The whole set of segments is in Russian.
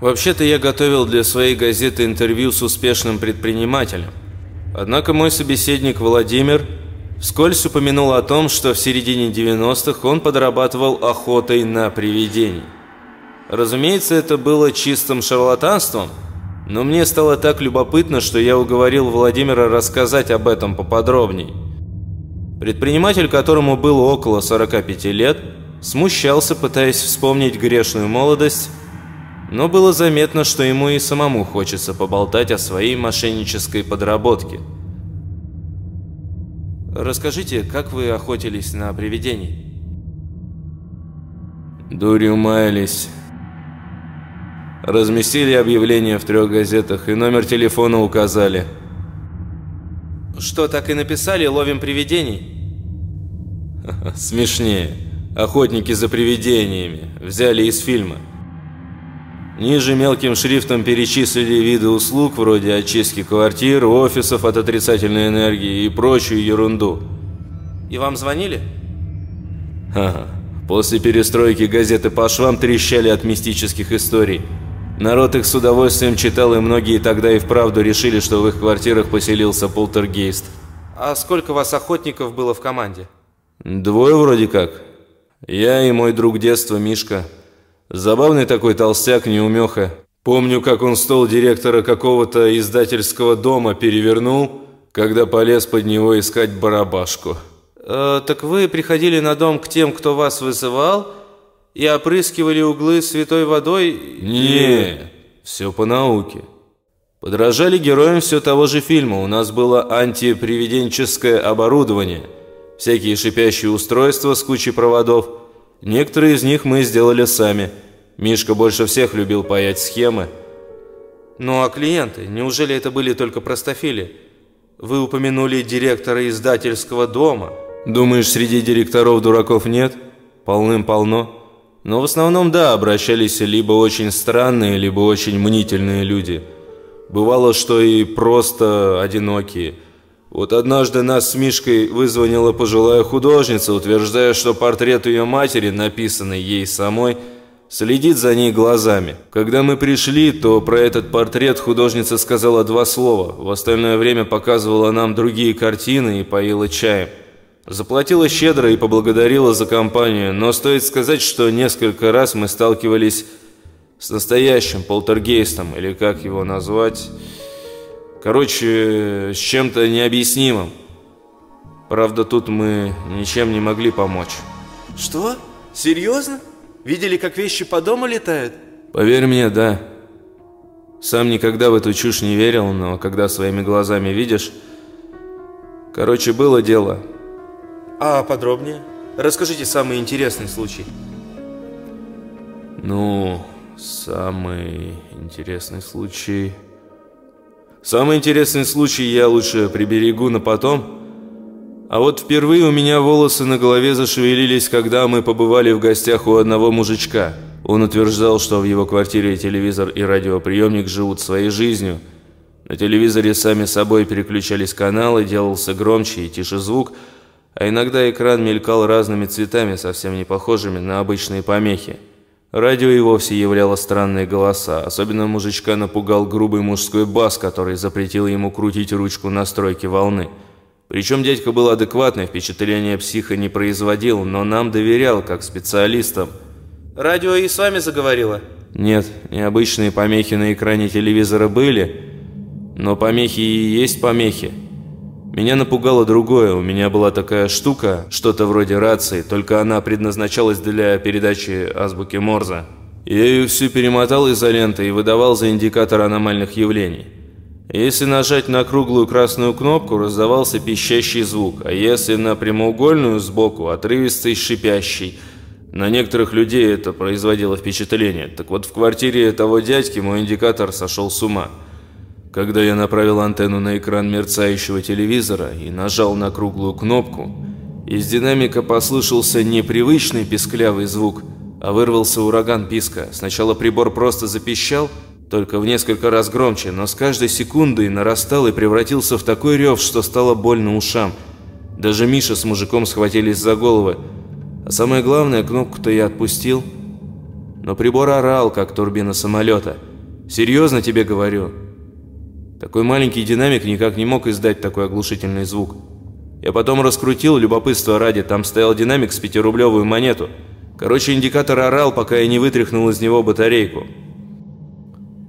Вообще-то я готовил для своей газеты интервью с успешным предпринимателем. Однако мой собеседник Владимир вскользь упомянул о том, что в середине 90-х он подрабатывал охотой на привидений. Разумеется, это было чистым шарлатанством, но мне стало так любопытно, что я уговорил Владимира рассказать об этом поподробней. Предприниматель, которому было около 45 лет, смущался, пытаясь вспомнить грешную молодость, но было заметно, что ему и самому хочется поболтать о своей мошеннической подработке. Расскажите, как вы охотились на привидений? Дурью маялись. Разместили объявление в трех газетах и номер телефона указали. Что, так и написали «Ловим привидений»? Смешнее. Охотники за привидениями. Взяли из фильма. Ниже мелким шрифтом перечислили виды услуг вроде очистки квартир, офисов от отрицательной энергии и прочую ерунду. И вам звонили? Ага. После перестройки газеты по швам трещали от мистических историй. Народ их с удовольствием читал, и многие тогда и вправду решили, что в их квартирах поселился полтергейст. А сколько вас охотников было в команде? Двое вроде как. Я и мой друг детства Мишка. Забавный такой толстяк, неумеха. Помню, как он стол директора какого-то издательского дома перевернул, когда полез под него искать барабашку. Э, так вы приходили на дом к тем, кто вас вызывал, и опрыскивали углы святой водой? Не, все по науке. Подражали героям все того же фильма. У нас было антипривиденческое оборудование. Всякие шипящие устройства с кучей проводов – Некоторые из них мы сделали сами. Мишка больше всех любил паять схемы. Ну а клиенты? Неужели это были только простофили? Вы упомянули директора издательского дома. Думаешь, среди директоров дураков нет? Полным-полно. Но в основном, да, обращались либо очень странные, либо очень мнительные люди. Бывало, что и просто одинокие – вот однажды нас с Мишкой вызвонила пожилая художница, утверждая, что портрет ее матери, написанный ей самой, следит за ней глазами. Когда мы пришли, то про этот портрет художница сказала два слова. В остальное время показывала нам другие картины и поила чаем. Заплатила щедро и поблагодарила за компанию, но стоит сказать, что несколько раз мы сталкивались с настоящим полтергейстом, или как его назвать... Короче, с чем-то необъяснимым. Правда, тут мы ничем не могли помочь. Что? Серьезно? Видели, как вещи по дому летают? Поверь мне, да. Сам никогда в эту чушь не верил, но когда своими глазами видишь... Короче, было дело. А подробнее? Расскажите самый интересный случай. Ну, самый интересный случай... Самый интересный случай я лучше приберегу на потом. А вот впервые у меня волосы на голове зашевелились, когда мы побывали в гостях у одного мужичка. Он утверждал, что в его квартире телевизор и радиоприемник живут своей жизнью. На телевизоре сами собой переключались каналы, делался громче и тише звук, а иногда экран мелькал разными цветами, совсем не похожими на обычные помехи. Радио и вовсе являло странные голоса. Особенно мужичка напугал грубый мужской бас, который запретил ему крутить ручку настройки волны. Причем дядька был адекватный, впечатление психа не производил, но нам доверял, как специалистам. «Радио и с вами заговорило?» Нет, необычные помехи на экране телевизора были, но помехи и есть помехи. Меня напугало другое. У меня была такая штука, что-то вроде рации, только она предназначалась для передачи азбуки Морзе. Я ее всю перемотал изолентой и выдавал за индикатор аномальных явлений. Если нажать на круглую красную кнопку, раздавался пищащий звук, а если на прямоугольную сбоку – отрывистый шипящий. На некоторых людей это производило впечатление. Так вот, в квартире того дядьки мой индикатор сошел с ума – когда я направил антенну на экран мерцающего телевизора и нажал на круглую кнопку, из динамика послышался непривычный писклявый звук, а вырвался ураган писка. Сначала прибор просто запищал, только в несколько раз громче, но с каждой секундой нарастал и превратился в такой рев, что стало больно ушам. Даже Миша с мужиком схватились за головы. А самое главное, кнопку-то я отпустил. Но прибор орал, как турбина самолета – Серьезно тебе говорю. Такой маленький динамик никак не мог издать такой оглушительный звук. Я потом раскрутил любопытство ради, там стоял динамик с пятирублевую монету. Короче, индикатор орал, пока я не вытряхнул из него батарейку.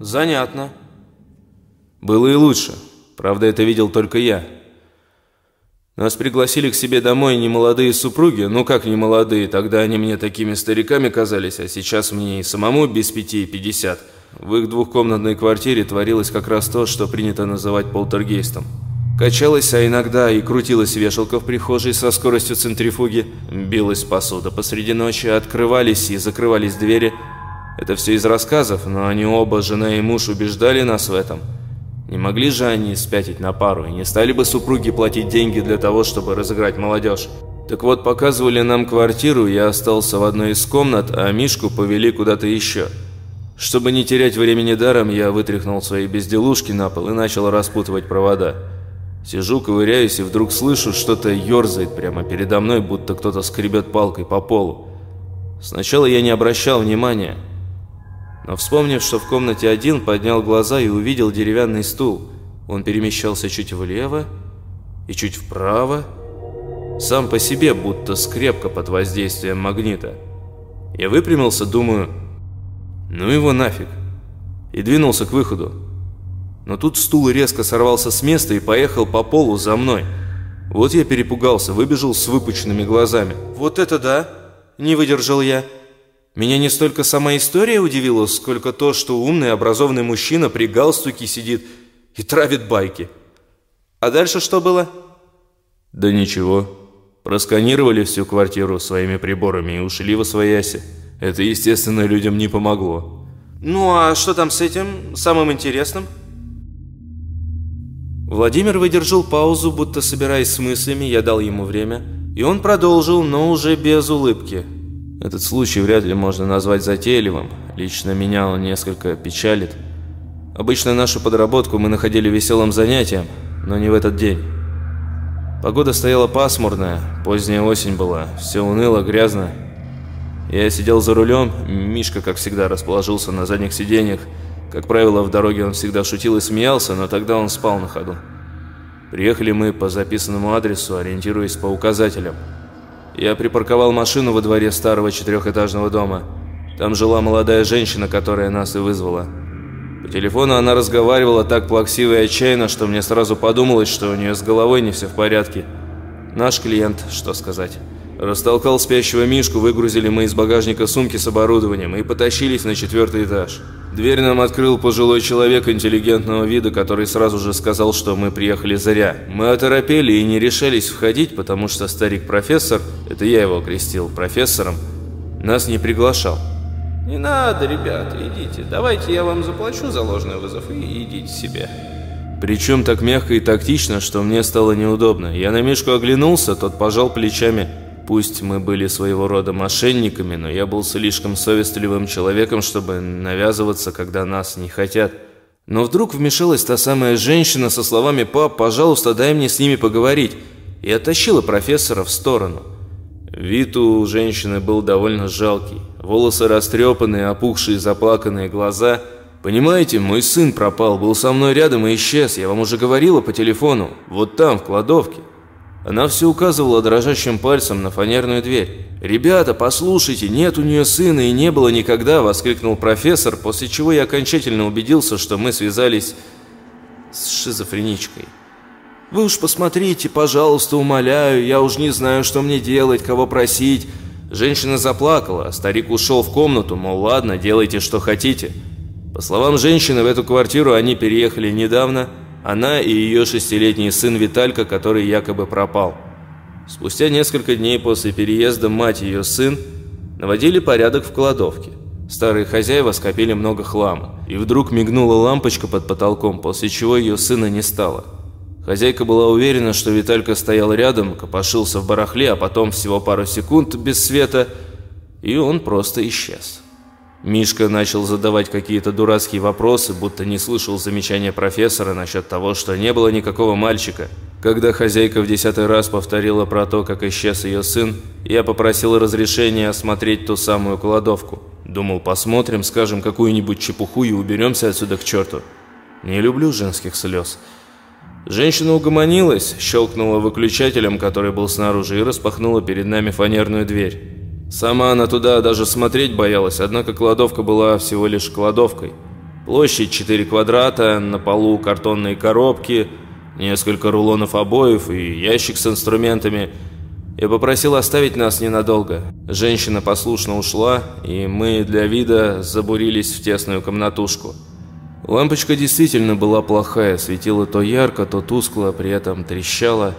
Занятно. Было и лучше. Правда, это видел только я. Нас пригласили к себе домой не молодые супруги, ну как не молодые, тогда они мне такими стариками казались, а сейчас мне и самому без пяти пятьдесят. В их двухкомнатной квартире творилось как раз то, что принято называть полтергейстом. Качалась, а иногда и крутилась вешалка в прихожей со скоростью центрифуги, билась посуда посреди ночи, открывались и закрывались двери. Это все из рассказов, но они оба, жена и муж, убеждали нас в этом – не могли же они спятить на пару, и не стали бы супруги платить деньги для того, чтобы разыграть молодежь. Так вот, показывали нам квартиру, я остался в одной из комнат, а Мишку повели куда-то еще. Чтобы не терять времени даром, я вытряхнул свои безделушки на пол и начал распутывать провода. Сижу, ковыряюсь и вдруг слышу, что-то ерзает прямо передо мной, будто кто-то скребет палкой по полу. Сначала я не обращал внимания, но вспомнив, что в комнате один, поднял глаза и увидел деревянный стул. Он перемещался чуть влево и чуть вправо, сам по себе, будто скрепка под воздействием магнита. Я выпрямился, думаю, ну его нафиг, и двинулся к выходу. Но тут стул резко сорвался с места и поехал по полу за мной. Вот я перепугался, выбежал с выпученными глазами. «Вот это да!» – не выдержал я. Меня не столько сама история удивила, сколько то, что умный, образованный мужчина при галстуке сидит и травит байки. А дальше что было? Да ничего. Просканировали всю квартиру своими приборами и ушли во свояси. Это, естественно, людям не помогло. Ну а что там с этим самым интересным? Владимир выдержал паузу, будто собираясь с мыслями, я дал ему время, и он продолжил, но уже без улыбки. Этот случай вряд ли можно назвать затейливым. Лично меня он несколько печалит. Обычно нашу подработку мы находили веселым занятием, но не в этот день. Погода стояла пасмурная, поздняя осень была, все уныло, грязно. Я сидел за рулем, Мишка, как всегда, расположился на задних сиденьях. Как правило, в дороге он всегда шутил и смеялся, но тогда он спал на ходу. Приехали мы по записанному адресу, ориентируясь по указателям. Я припарковал машину во дворе старого четырехэтажного дома. Там жила молодая женщина, которая нас и вызвала. По телефону она разговаривала так плаксиво и отчаянно, что мне сразу подумалось, что у нее с головой не все в порядке. Наш клиент, что сказать. Растолкал спящего Мишку, выгрузили мы из багажника сумки с оборудованием и потащились на четвертый этаж. Дверь нам открыл пожилой человек интеллигентного вида, который сразу же сказал, что мы приехали зря. Мы оторопели и не решались входить, потому что старик-профессор, это я его окрестил профессором, нас не приглашал. «Не надо, ребята, идите. Давайте я вам заплачу за ложный вызов и идите себе». Причем так мягко и тактично, что мне стало неудобно. Я на Мишку оглянулся, тот пожал плечами – Пусть мы были своего рода мошенниками, но я был слишком совестливым человеком, чтобы навязываться, когда нас не хотят. Но вдруг вмешалась та самая женщина со словами «Пап, пожалуйста, дай мне с ними поговорить» и оттащила профессора в сторону. Вид у женщины был довольно жалкий. Волосы растрепанные, опухшие, заплаканные глаза. «Понимаете, мой сын пропал, был со мной рядом и исчез. Я вам уже говорила по телефону. Вот там, в кладовке». Она все указывала дрожащим пальцем на фанерную дверь. «Ребята, послушайте, нет у нее сына и не было никогда!» – воскликнул профессор, после чего я окончательно убедился, что мы связались с шизофреничкой. «Вы уж посмотрите, пожалуйста, умоляю, я уж не знаю, что мне делать, кого просить». Женщина заплакала, а старик ушел в комнату, мол, ладно, делайте, что хотите. По словам женщины, в эту квартиру они переехали недавно – она и ее шестилетний сын Виталька, который якобы пропал. Спустя несколько дней после переезда мать и ее сын наводили порядок в кладовке. Старые хозяева скопили много хлама, и вдруг мигнула лампочка под потолком, после чего ее сына не стало. Хозяйка была уверена, что Виталька стоял рядом, копошился в барахле, а потом всего пару секунд без света, и он просто исчез. Мишка начал задавать какие-то дурацкие вопросы, будто не слышал замечания профессора насчет того, что не было никакого мальчика. Когда хозяйка в десятый раз повторила про то, как исчез ее сын, я попросил разрешения осмотреть ту самую кладовку. Думал, посмотрим, скажем какую-нибудь чепуху и уберемся отсюда к черту. Не люблю женских слез. Женщина угомонилась, щелкнула выключателем, который был снаружи, и распахнула перед нами фанерную дверь. Сама она туда даже смотреть боялась, однако кладовка была всего лишь кладовкой. Площадь 4 квадрата, на полу картонные коробки, несколько рулонов обоев и ящик с инструментами. Я попросил оставить нас ненадолго. Женщина послушно ушла, и мы для вида забурились в тесную комнатушку. Лампочка действительно была плохая, светила то ярко, то тускло, при этом трещала.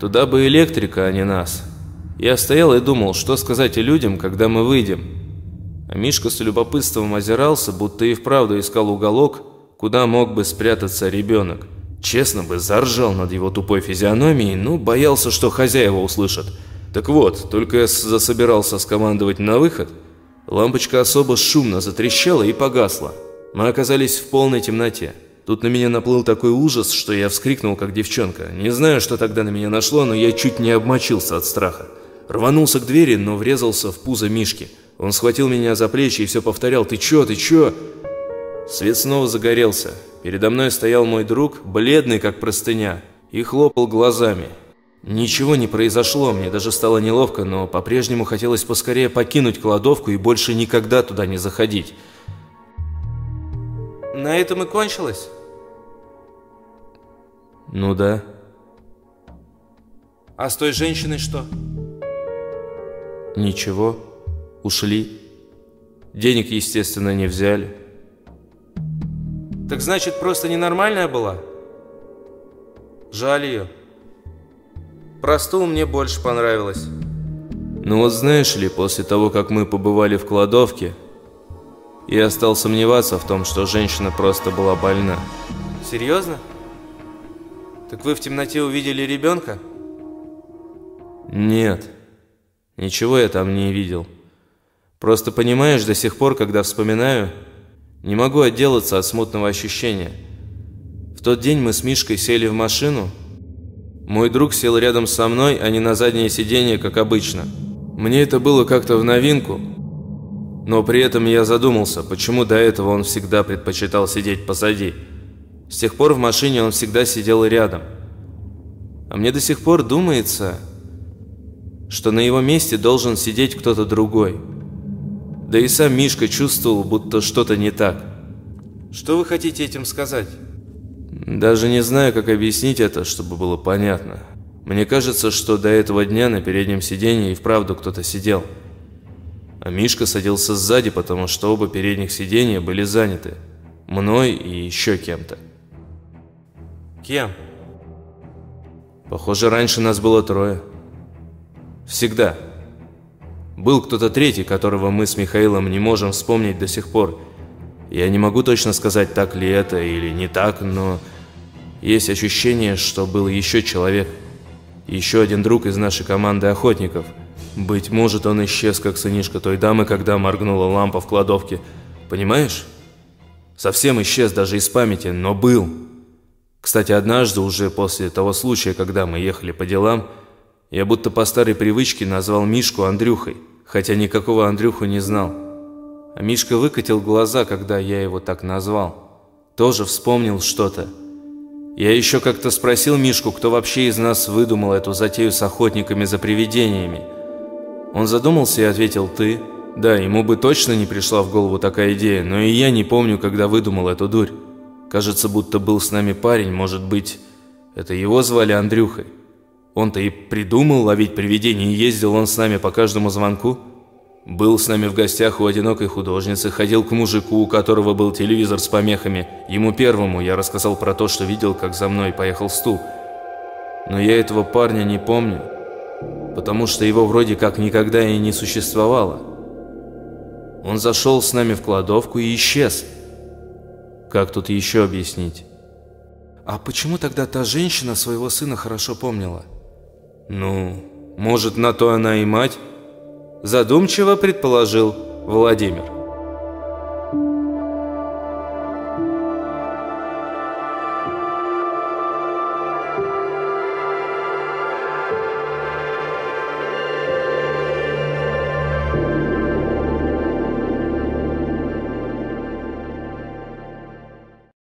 Туда бы электрика, а не нас. Я стоял и думал, что сказать людям, когда мы выйдем. А Мишка с любопытством озирался, будто и вправду искал уголок, куда мог бы спрятаться ребенок. Честно бы, заржал над его тупой физиономией, но боялся, что хозяева услышат. Так вот, только я засобирался скомандовать на выход, лампочка особо шумно затрещала и погасла. Мы оказались в полной темноте. Тут на меня наплыл такой ужас, что я вскрикнул, как девчонка. Не знаю, что тогда на меня нашло, но я чуть не обмочился от страха. Рванулся к двери, но врезался в пузо Мишки. Он схватил меня за плечи и все повторял «Ты чё, ты чё?». Свет снова загорелся. Передо мной стоял мой друг, бледный как простыня, и хлопал глазами. Ничего не произошло, мне даже стало неловко, но по-прежнему хотелось поскорее покинуть кладовку и больше никогда туда не заходить. На этом и кончилось? Ну да. А с той женщиной что? Ничего. Ушли. Денег, естественно, не взяли. Так значит, просто ненормальная была? Жаль ее. Просту мне больше понравилось. Ну вот знаешь ли, после того, как мы побывали в кладовке, я стал сомневаться в том, что женщина просто была больна. Серьезно? Так вы в темноте увидели ребенка? Нет. Ничего я там не видел. Просто понимаешь, до сих пор, когда вспоминаю, не могу отделаться от смутного ощущения. В тот день мы с Мишкой сели в машину. Мой друг сел рядом со мной, а не на заднее сиденье, как обычно. Мне это было как-то в новинку, но при этом я задумался, почему до этого он всегда предпочитал сидеть позади. С тех пор в машине он всегда сидел рядом. А мне до сих пор думается, что на его месте должен сидеть кто-то другой. Да и сам Мишка чувствовал, будто что-то не так. Что вы хотите этим сказать? Даже не знаю, как объяснить это, чтобы было понятно. Мне кажется, что до этого дня на переднем сиденье и вправду кто-то сидел. А Мишка садился сзади, потому что оба передних сиденья были заняты. Мной и еще кем-то. Кем? Похоже, раньше нас было трое. Всегда. Был кто-то третий, которого мы с Михаилом не можем вспомнить до сих пор. Я не могу точно сказать, так ли это или не так, но есть ощущение, что был еще человек. Еще один друг из нашей команды охотников – быть может, он исчез, как сынишка той дамы, когда моргнула лампа в кладовке. Понимаешь? Совсем исчез даже из памяти, но был. Кстати, однажды, уже после того случая, когда мы ехали по делам, я будто по старой привычке назвал Мишку Андрюхой, хотя никакого Андрюху не знал. А Мишка выкатил глаза, когда я его так назвал. Тоже вспомнил что-то. Я еще как-то спросил Мишку, кто вообще из нас выдумал эту затею с охотниками за привидениями – он задумался и ответил «ты». Да, ему бы точно не пришла в голову такая идея, но и я не помню, когда выдумал эту дурь. Кажется, будто был с нами парень, может быть, это его звали Андрюхой. Он-то и придумал ловить привидений, ездил он с нами по каждому звонку. Был с нами в гостях у одинокой художницы, ходил к мужику, у которого был телевизор с помехами. Ему первому я рассказал про то, что видел, как за мной поехал стул. Но я этого парня не помню потому что его вроде как никогда и не существовало. Он зашел с нами в кладовку и исчез. Как тут еще объяснить? А почему тогда та женщина своего сына хорошо помнила? Ну, может, на то она и мать? Задумчиво предположил Владимир.